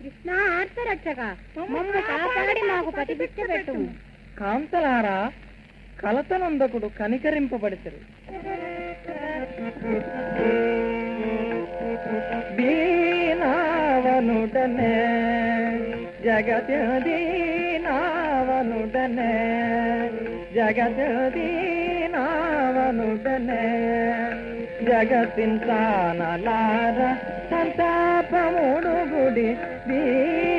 కృష్ణ ఆర్తరక్షక. మమ్ము కాపాడి మాకు పతిభిక్ష పెట్టుము. కాంతలారా కలతనందకుడు కనికరింపబడితరు. జగత్యదీనా జగత్ దీనావనుడనే జగత్ దీనావనుడనే జగతించానలార సంతాపముడు గుడి దీనావనుడనే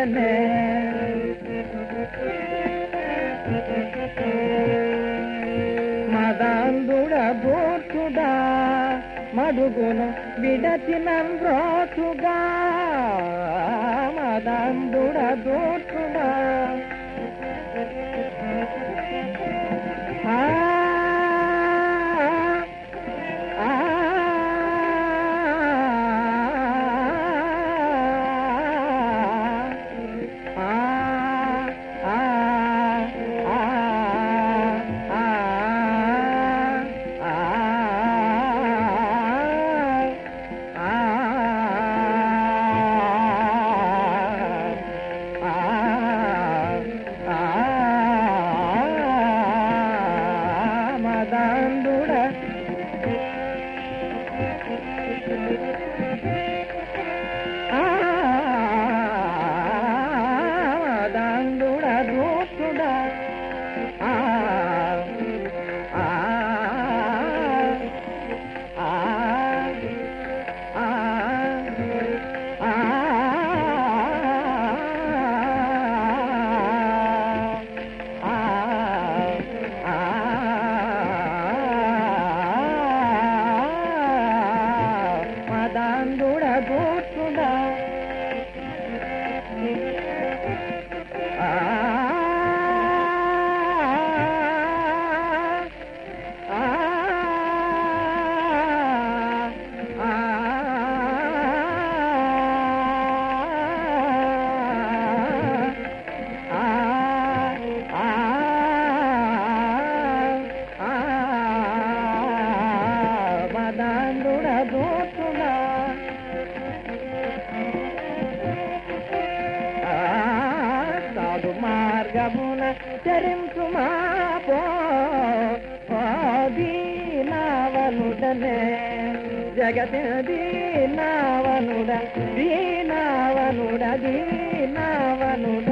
దీనవనుదనే మదందుడ బోటుడా మడుగును విడచిన రోచుగా మదందుడ దోటుడా ಗೋತುಲ మార్గమున చరించుమా పో దీనావనుడనే జగతి దీనావనుడ దీనావనుడ దీనావనుడ